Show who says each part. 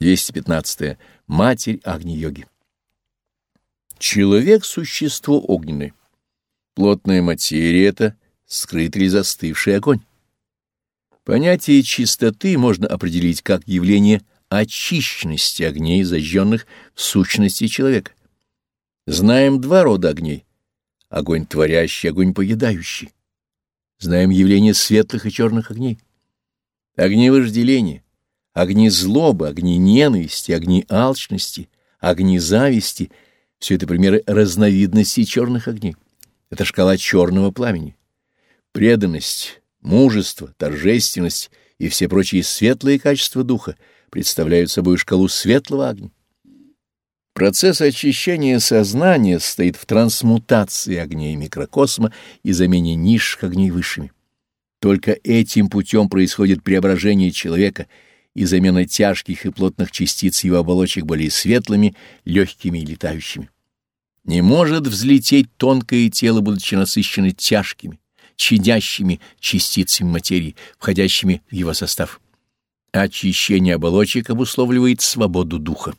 Speaker 1: 215. -е. Матерь Агни-йоги. Человек — существо огненное. Плотная материя — это скрытый или застывший огонь. Понятие чистоты можно определить как явление очищенности огней, зажженных в сущности человека. Знаем два рода огней — огонь творящий, огонь поедающий. Знаем явление светлых и черных огней. Огни вожделения, огни злобы, огни ненависти, огни алчности, огни зависти — все это примеры разновидности черных огней. Это шкала черного пламени. Преданность, мужество, торжественность и все прочие светлые качества духа представляют собой шкалу светлого огня. Процесс очищения сознания стоит в трансмутации огней микрокосма и замене низших огней высшими. Только этим путем происходит преображение человека и замена тяжких и плотных частиц его оболочек более светлыми, легкими и летающими. Не может взлететь тонкое тело, будучи насыщено тяжкими, чадящими частицами материи, входящими в его состав. Очищение оболочек обусловливает свободу духа.